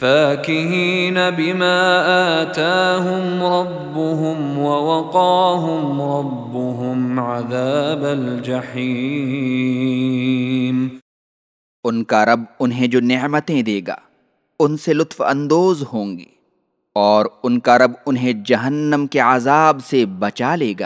فاكهين بما آتاهم ربهم ووقاهم ربهم عذاب الجحيم۔ ان کا رب انہیں جو نعمتیں دے گا، ان سے لطف اندوز ہوں گی، اور ان کا رب انہیں جہنم کے عذاب سے بچا لے گا۔